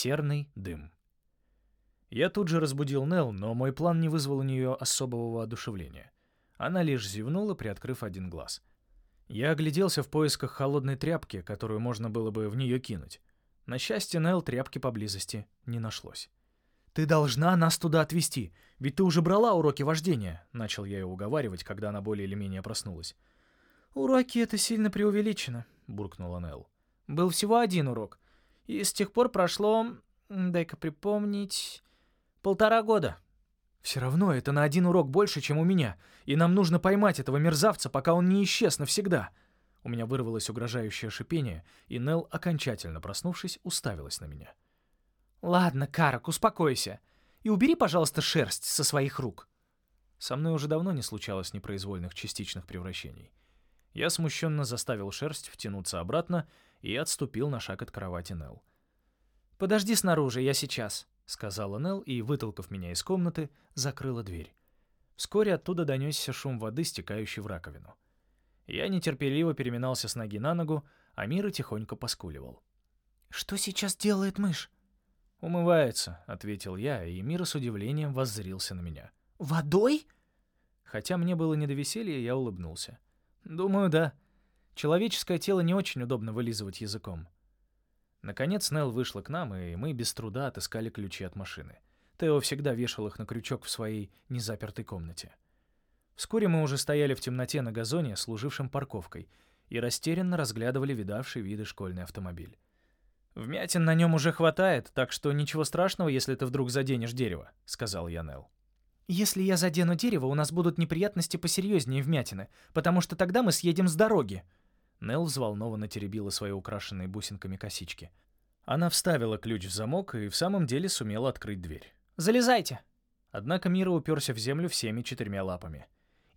Серный дым. Я тут же разбудил Нелл, но мой план не вызвал у нее особого воодушевления. Она лишь зевнула, приоткрыв один глаз. Я огляделся в поисках холодной тряпки, которую можно было бы в нее кинуть. На счастье, Нелл тряпки поблизости не нашлось. «Ты должна нас туда отвезти, ведь ты уже брала уроки вождения», — начал я ее уговаривать, когда она более или менее проснулась. «Уроки — это сильно преувеличено», — буркнула Нелл. «Был всего один урок, и с тех пор прошло, дай-ка припомнить, полтора года». «Все равно это на один урок больше, чем у меня, и нам нужно поймать этого мерзавца, пока он не исчез навсегда». У меня вырвалось угрожающее шипение, и Нелл, окончательно проснувшись, уставилась на меня. «Ладно, Карак, успокойся. И убери, пожалуйста, шерсть со своих рук». Со мной уже давно не случалось непроизвольных частичных превращений. Я смущенно заставил шерсть втянуться обратно и отступил на шаг от кровати Нелл. «Подожди снаружи, я сейчас», — сказала Нелл и, вытолкав меня из комнаты, закрыла дверь. Вскоре оттуда донесся шум воды, стекающей в раковину. Я нетерпеливо переминался с ноги на ногу, а Мира тихонько поскуливал. «Что сейчас делает мышь?» «Умывается», — ответил я, и Мира с удивлением воззрился на меня. «Водой?» Хотя мне было не до веселья, я улыбнулся. «Думаю, да. Человеческое тело не очень удобно вылизывать языком». Наконец Нелл вышла к нам, и мы без труда отыскали ключи от машины. Тео всегда вешал их на крючок в своей незапертой комнате. Вскоре мы уже стояли в темноте на газоне, служившем парковкой, и растерянно разглядывали видавший виды школьный автомобиль. «Вмятин на нем уже хватает, так что ничего страшного, если ты вдруг заденешь дерево», — сказал я Нелл. «Если я задену дерево, у нас будут неприятности посерьезнее вмятины, потому что тогда мы съедем с дороги». Нелл взволнованно теребила свои украшенные бусинками косички. Она вставила ключ в замок и в самом деле сумела открыть дверь. «Залезайте!» Однако Мира уперся в землю всеми четырьмя лапами.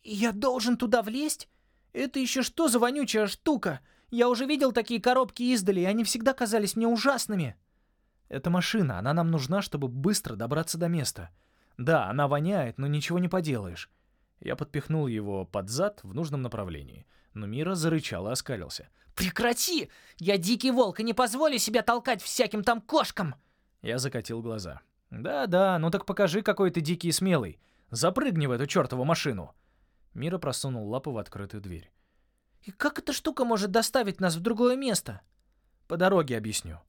«Я должен туда влезть? Это еще что за вонючая штука? Я уже видел такие коробки издали, и они всегда казались мне ужасными. Это машина, она нам нужна, чтобы быстро добраться до места. Да, она воняет, но ничего не поделаешь. Я подпихнул его под зад в нужном направлении, но Мира зарычал и оскалился. «Прекрати! Я дикий волк и не позволю себя толкать всяким там кошкам!» Я закатил глаза. «Да-да, ну так покажи, какой ты дикий и смелый. Запрыгни в эту чертову машину!» Мира просунул лапу в открытую дверь. И как эта штука может доставить нас в другое место? По дороге объясню.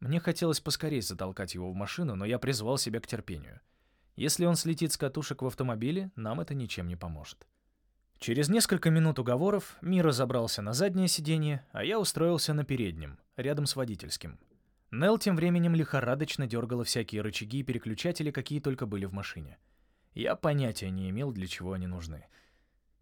Мне хотелось поскорее затолкать его в машину, но я призвал себя к терпению. Если он слетит с катушек в автомобиле, нам это ничем не поможет. Через несколько минут уговоров Мира забрался на заднее сиденье, а я устроился на переднем, рядом с водительским. Нел тем временем лихорадочно дергала всякие рычаги и переключатели, какие только были в машине. Я понятия не имел, для чего они нужны —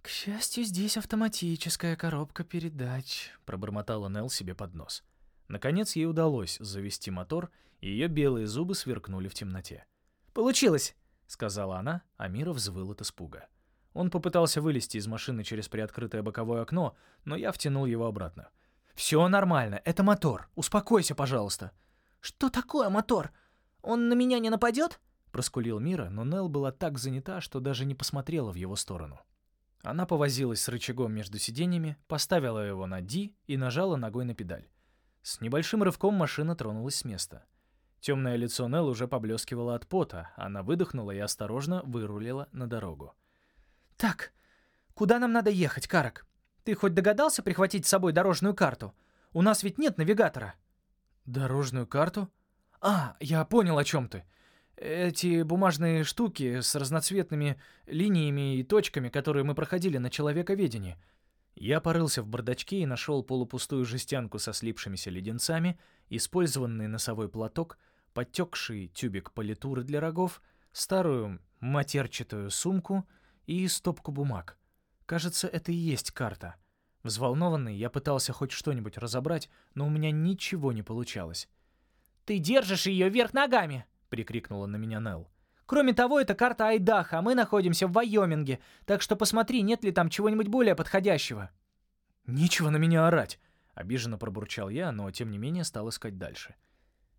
«К счастью, здесь автоматическая коробка передач», — пробормотала Нелл себе под нос. Наконец ей удалось завести мотор, и ее белые зубы сверкнули в темноте. «Получилось!» — сказала она, а Мира взвыл от испуга. Он попытался вылезти из машины через приоткрытое боковое окно, но я втянул его обратно. «Все нормально, это мотор. Успокойся, пожалуйста». «Что такое мотор? Он на меня не нападет?» — проскулил Мира, но Нелл была так занята, что даже не посмотрела в его сторону. Она повозилась с рычагом между сиденьями, поставила его на D и нажала ногой на педаль. С небольшим рывком машина тронулась с места. Темное лицо Нелл уже поблескивало от пота, она выдохнула и осторожно вырулила на дорогу. «Так, куда нам надо ехать, Карак? Ты хоть догадался прихватить с собой дорожную карту? У нас ведь нет навигатора». «Дорожную карту? А, я понял, о чем ты. Эти бумажные штуки с разноцветными линиями и точками, которые мы проходили на человековедении. Я порылся в бардачке и нашел полупустую жестянку со слипшимися леденцами, использованный носовой платок, подтекший тюбик политуры для рогов, старую матерчатую сумку и стопку бумаг. Кажется, это и есть карта. Взволнованный, я пытался хоть что-нибудь разобрать, но у меня ничего не получалось. «Ты держишь ее вверх ногами!» прикрикнула на меня Нелл. Кроме того, это карта Айдаха, а мы находимся в Вайоминге, так что посмотри, нет ли там чего-нибудь более подходящего». «Нечего на меня орать!» — обиженно пробурчал я, но тем не менее стал искать дальше.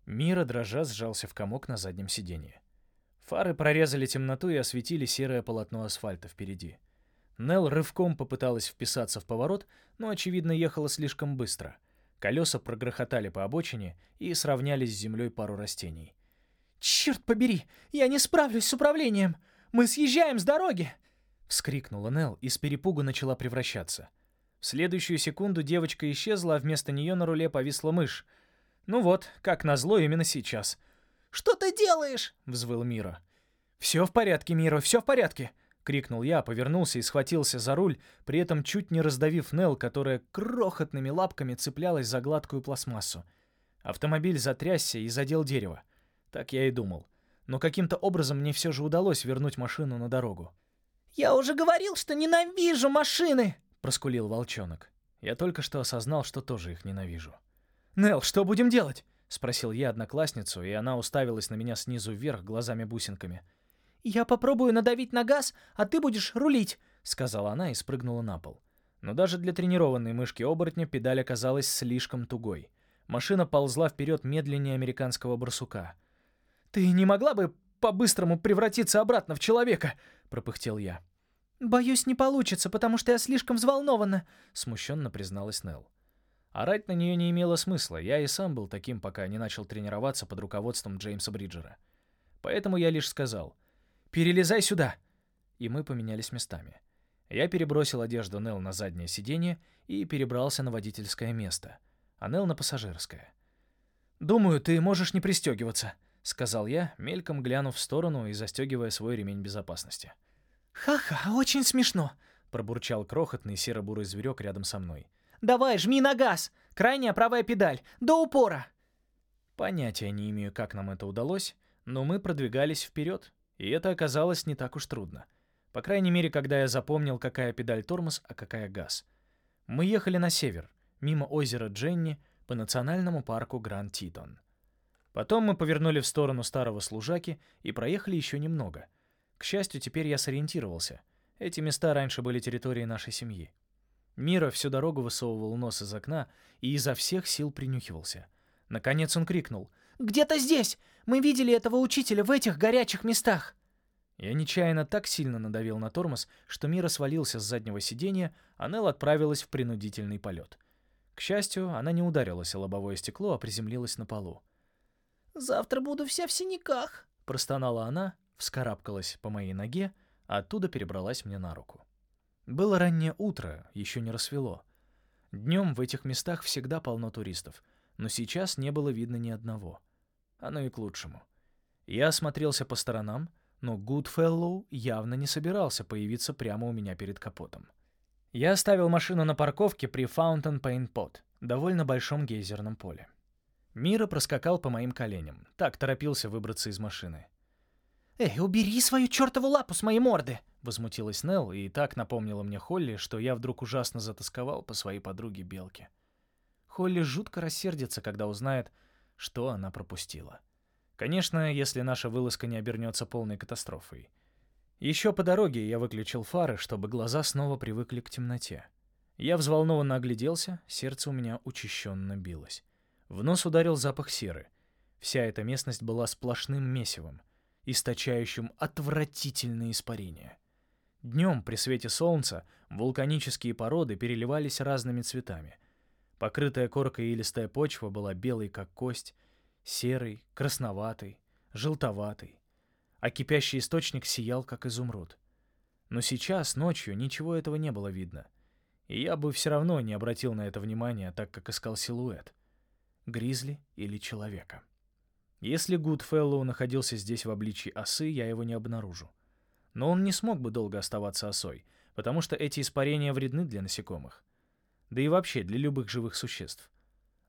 Мира, дрожа, сжался в комок на заднем сиденье. Фары прорезали темноту и осветили серое полотно асфальта впереди. Нелл рывком попыталась вписаться в поворот, но, очевидно, ехала слишком быстро. Колеса прогрохотали по обочине и сравнялись с землей пару растений. «Черт побери! Я не справлюсь с управлением! Мы съезжаем с дороги!» — вскрикнула Нелл и с перепугу начала превращаться. В следующую секунду девочка исчезла, а вместо нее на руле повисла мышь. Ну вот, как назло именно сейчас. «Что ты делаешь?» — взвыл Мира. «Все в порядке, Мира, все в порядке!» — крикнул я, повернулся и схватился за руль, при этом чуть не раздавив Нел, которая крохотными лапками цеплялась за гладкую пластмассу. Автомобиль затрясся и задел дерево. Так я и думал. Но каким-то образом мне все же удалось вернуть машину на дорогу. «Я уже говорил, что ненавижу машины!» — проскулил волчонок. Я только что осознал, что тоже их ненавижу. «Нел, что будем делать?» — спросил я одноклассницу, и она уставилась на меня снизу вверх глазами-бусинками. «Я попробую надавить на газ, а ты будешь рулить», — сказала она и спрыгнула на пол. Но даже для тренированной мышки-оборотня педаль оказалась слишком тугой. Машина ползла вперед медленнее американского барсука. «Ты не могла бы по-быстрому превратиться обратно в человека?» — пропыхтел я. «Боюсь, не получится, потому что я слишком взволнована», — смущенно призналась Нелл. Орать на нее не имело смысла, я и сам был таким, пока не начал тренироваться под руководством Джеймса Бриджера. Поэтому я лишь сказал — «Перелезай сюда!» И мы поменялись местами. Я перебросил одежду Нел на заднее сиденье и перебрался на водительское место, а Нел на пассажирское. «Думаю, ты можешь не пристегиваться», — сказал я, мельком глянув в сторону и застегивая свой ремень безопасности. «Ха-ха, очень смешно», — пробурчал крохотный серо-бурый зверек рядом со мной. «Давай, жми на газ! Крайняя правая педаль! До упора!» Понятия не имею, как нам это удалось, но мы продвигались вперед, и это оказалось не так уж трудно. По крайней мере, когда я запомнил, какая педаль тормоз, а какая газ. Мы ехали на север, мимо озера Дженни, по национальному парку Гранд Титон. Потом мы повернули в сторону старого служаки и проехали еще немного. К счастью, теперь я сориентировался. Эти места раньше были территорией нашей семьи. Мира всю дорогу высовывал нос из окна и изо всех сил принюхивался. Наконец он крикнул — где-то здесь! Мы видели этого учителя в этих горячих местах!» Я нечаянно так сильно надавил на тормоз, что Мира свалился с заднего сиденья, а Нелл отправилась в принудительный полет. К счастью, она не ударилась о лобовое стекло, а приземлилась на полу. «Завтра буду вся в синяках», — простонала она, вскарабкалась по моей ноге, а оттуда перебралась мне на руку. Было раннее утро, еще не рассвело. Днем в этих местах всегда полно туристов, но сейчас не было видно ни одного. Оно и к лучшему. Я осмотрелся по сторонам, но Гудфеллоу явно не собирался появиться прямо у меня перед капотом. Я оставил машину на парковке при Fountain Paint Pot, довольно большом гейзерном поле. Мира проскакал по моим коленям, так торопился выбраться из машины. «Эй, убери свою чертову лапу с моей морды!» — возмутилась Нелл и так напомнила мне Холли, что я вдруг ужасно затасковал по своей подруге Белке. Холли жутко рассердится, когда узнает, что она пропустила. Конечно, если наша вылазка не обернется полной катастрофой. Еще по дороге я выключил фары, чтобы глаза снова привыкли к темноте. Я взволнованно огляделся, сердце у меня учащенно билось. В нос ударил запах серы. Вся эта местность была сплошным месивом, источающим отвратительные испарения. Днем при свете солнца вулканические породы переливались разными цветами — Покрытая коркой илистая почва была белой, как кость, серой, красноватой, желтоватой, а кипящий источник сиял, как изумруд. Но сейчас, ночью, ничего этого не было видно, и я бы все равно не обратил на это внимания, так как искал силуэт. Гризли или человека. Если Гудфеллоу находился здесь в обличии осы, я его не обнаружу. Но он не смог бы долго оставаться осой, потому что эти испарения вредны для насекомых да и вообще для любых живых существ.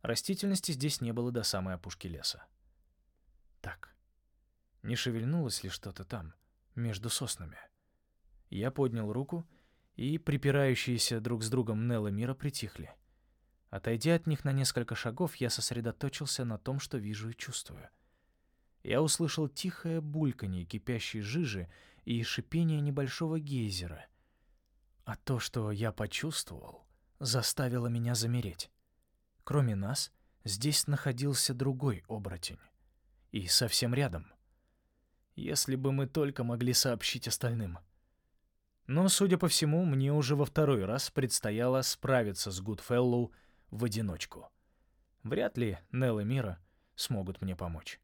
Растительности здесь не было до самой опушки леса. Так, не шевельнулось ли что-то там, между соснами? Я поднял руку, и препирающиеся друг с другом Нелл и Мира притихли. Отойдя от них на несколько шагов, я сосредоточился на том, что вижу и чувствую. Я услышал тихое бульканье кипящей жижи и шипение небольшого гейзера. А то, что я почувствовал, заставило меня замереть. Кроме нас, здесь находился другой оборотень. И совсем рядом. Если бы мы только могли сообщить остальным. Но, судя по всему, мне уже во второй раз предстояло справиться с Гудфеллоу в одиночку. Вряд ли Нелл и Мира смогут мне помочь.